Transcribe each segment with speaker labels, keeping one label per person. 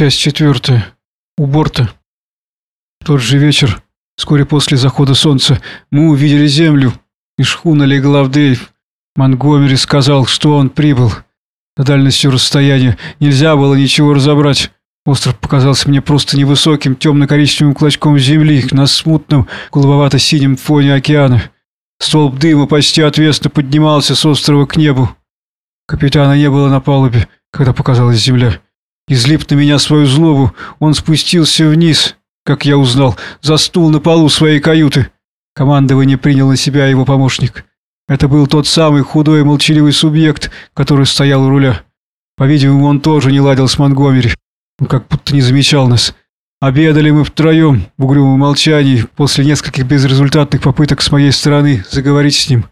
Speaker 1: Часть четвертая. У борта. Тот же вечер, вскоре после захода солнца, мы увидели землю, и шхуна легла в дрейф. Монгомери сказал, что он прибыл. На дальностью расстояния нельзя было ничего разобрать. Остров показался мне просто невысоким темно-коричневым клочком земли на смутном голубовато-синем фоне океана. Столб дыма почти отвесно поднимался с острова к небу. Капитана не было на палубе, когда показалась земля. Излип на меня свою злобу, он спустился вниз, как я узнал, за стул на полу своей каюты. Командование принял на себя его помощник. Это был тот самый худой и молчаливый субъект, который стоял у руля. По-видимому, он тоже не ладил с Монгомери. Он как будто не замечал нас. Обедали мы втроем в угрюмом молчании после нескольких безрезультатных попыток с моей стороны заговорить с ним.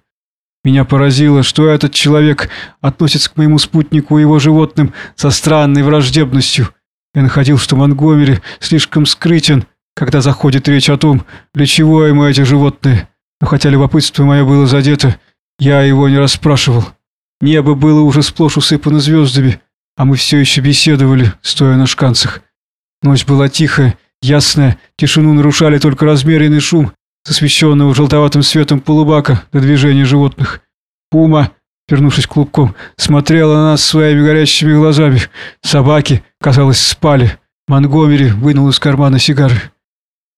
Speaker 1: Меня поразило, что этот человек относится к моему спутнику и его животным со странной враждебностью. Я находил, что Монгомери слишком скрытен, когда заходит речь о том, для чего ему эти животные. Но хотя любопытство мое было задето, я его не расспрашивал. Небо было уже сплошь усыпано звездами, а мы все еще беседовали, стоя на шканцах. Ночь была тихая, ясная, тишину нарушали только размеренный шум освещенного желтоватым светом полубака до движения животных. Пума, вернувшись клубком, смотрела на нас своими горящими глазами. Собаки, казалось, спали. Монгомери вынул из кармана сигары.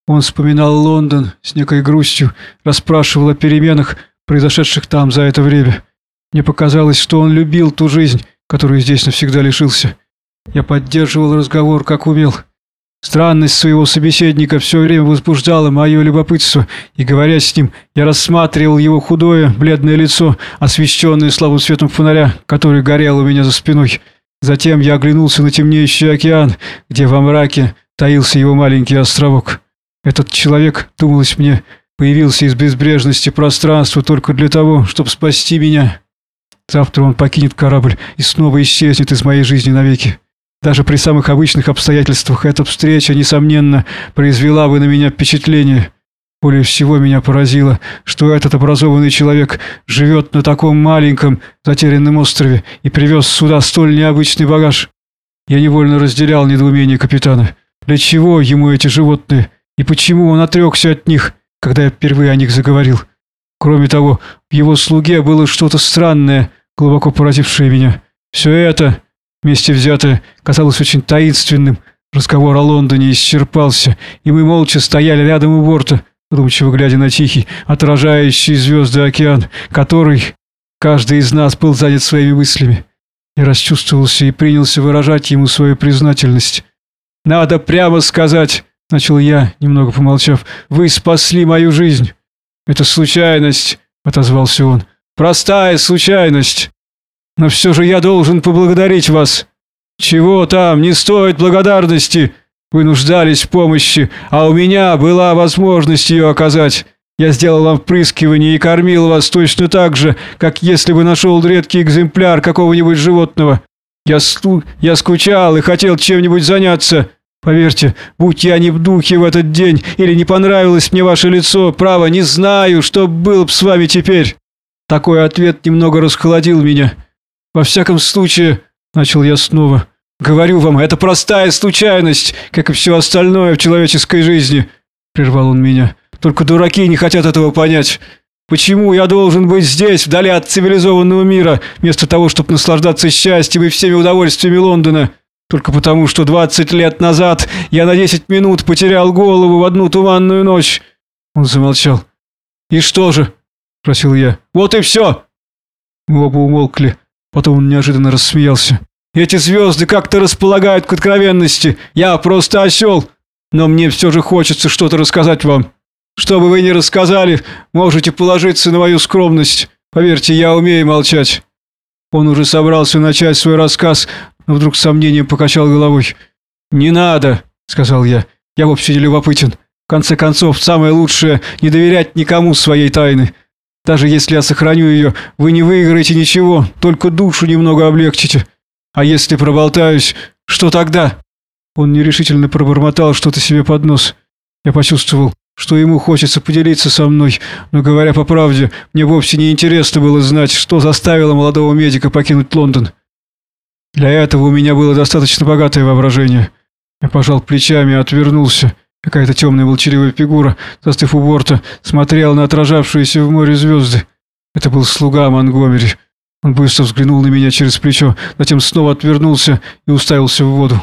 Speaker 1: Он вспоминал Лондон с некой грустью, расспрашивал о переменах, произошедших там за это время. Мне показалось, что он любил ту жизнь, которую здесь навсегда лишился. Я поддерживал разговор, как умел. Странность своего собеседника все время возбуждала мое любопытство, и, говоря с ним, я рассматривал его худое, бледное лицо, освещенное слабым светом фонаря, который горел у меня за спиной. Затем я оглянулся на темнеющий океан, где во мраке таился его маленький островок. Этот человек, думалось мне, появился из безбрежности пространства только для того, чтобы спасти меня. Завтра он покинет корабль и снова исчезнет из моей жизни навеки. Даже при самых обычных обстоятельствах эта встреча, несомненно, произвела бы на меня впечатление. Более всего меня поразило, что этот образованный человек живет на таком маленьком затерянном острове и привез сюда столь необычный багаж. Я невольно разделял недоумение капитана. Для чего ему эти животные? И почему он отрекся от них, когда я впервые о них заговорил? Кроме того, в его слуге было что-то странное, глубоко поразившее меня. Все это Вместе взятое казалось очень таинственным. Разговор о Лондоне исчерпался, и мы молча стояли рядом у борта, задумчиво глядя на тихий, отражающий звезды океан, который каждый из нас был занят своими мыслями. Я расчувствовался и принялся выражать ему свою признательность. «Надо прямо сказать», — начал я, немного помолчав, — «вы спасли мою жизнь». «Это случайность», — отозвался он, — «простая случайность». Но все же я должен поблагодарить вас. Чего там, не стоит благодарности. Вы нуждались в помощи, а у меня была возможность ее оказать. Я сделал вам впрыскивание и кормил вас точно так же, как если бы нашел редкий экземпляр какого-нибудь животного. Я, сту... я скучал и хотел чем-нибудь заняться. Поверьте, будь я не в духе в этот день или не понравилось мне ваше лицо, право, не знаю, что было бы с вами теперь. Такой ответ немного расхолодил меня. «Во всяком случае», — начал я снова, — «говорю вам, это простая случайность, как и все остальное в человеческой жизни», — прервал он меня. «Только дураки не хотят этого понять. Почему я должен быть здесь, вдали от цивилизованного мира, вместо того, чтобы наслаждаться счастьем и всеми удовольствиями Лондона?» Только потому, что двадцать лет назад я на десять минут потерял голову в одну туманную ночь. Он замолчал. «И что же?» – спросил я. «Вот и все!» Мы оба умолкли. Потом он неожиданно рассмеялся. «Эти звезды как-то располагают к откровенности. Я просто осел. Но мне все же хочется что-то рассказать вам. Что бы вы ни рассказали, можете положиться на мою скромность. Поверьте, я умею молчать». Он уже собрался начать свой рассказ, но вдруг с сомнением покачал головой. «Не надо», — сказал я. «Я вовсе не любопытен. В конце концов, самое лучшее — не доверять никому своей тайны. Даже если я сохраню ее, вы не выиграете ничего, только душу немного облегчите. А если проболтаюсь, что тогда?» Он нерешительно пробормотал что-то себе под нос. Я почувствовал, что ему хочется поделиться со мной, но, говоря по правде, мне вовсе не интересно было знать, что заставило молодого медика покинуть Лондон. Для этого у меня было достаточно богатое воображение. Я пожал плечами и отвернулся. Какая-то темная молчаливая фигура, застыв у борта, смотрела на отражавшиеся в море звезды. Это был слуга Монгомери. Он быстро взглянул на меня через плечо, затем снова отвернулся и уставился в воду.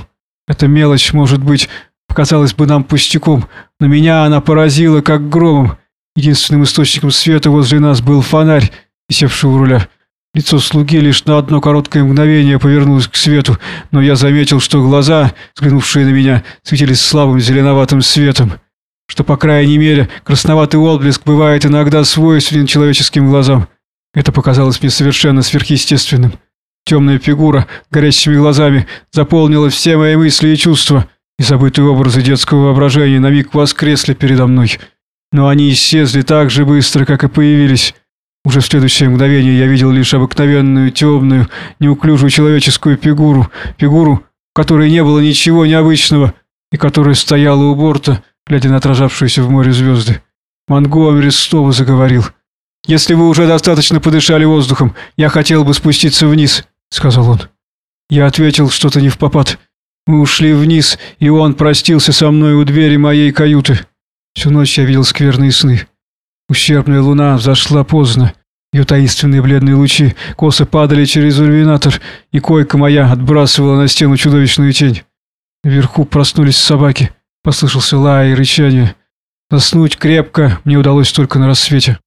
Speaker 1: Эта мелочь, может быть, показалась бы нам пустяком, но меня она поразила как громом. Единственным источником света возле нас был фонарь, висевший у руля. Лицо слуги лишь на одно короткое мгновение повернулось к свету, но я заметил, что глаза, взглянувшие на меня, светились слабым зеленоватым светом, что, по крайней мере, красноватый отблеск бывает иногда свойственен человеческим глазам. Это показалось мне совершенно сверхъестественным. Темная фигура, горящими глазами, заполнила все мои мысли и чувства, и забытые образы детского воображения на миг воскресли передо мной. Но они исчезли так же быстро, как и появились. Уже в следующее мгновение я видел лишь обыкновенную, темную, неуклюжую человеческую фигуру, фигуру, в которой не было ничего необычного, и которая стояла у борта, глядя на отражавшиеся в море звезды. Монгомери снова заговорил. «Если вы уже достаточно подышали воздухом, я хотел бы спуститься вниз», — сказал он. Я ответил что-то не в попад. Мы ушли вниз, и он простился со мной у двери моей каюты. Всю ночь я видел скверные сны. Ущербная луна взошла поздно. Ее таинственные бледные лучи косо падали через иллюминатор, и койка моя отбрасывала на стену чудовищную тень. Вверху проснулись собаки. Послышался лай и рычание. Заснуть крепко мне удалось только на рассвете.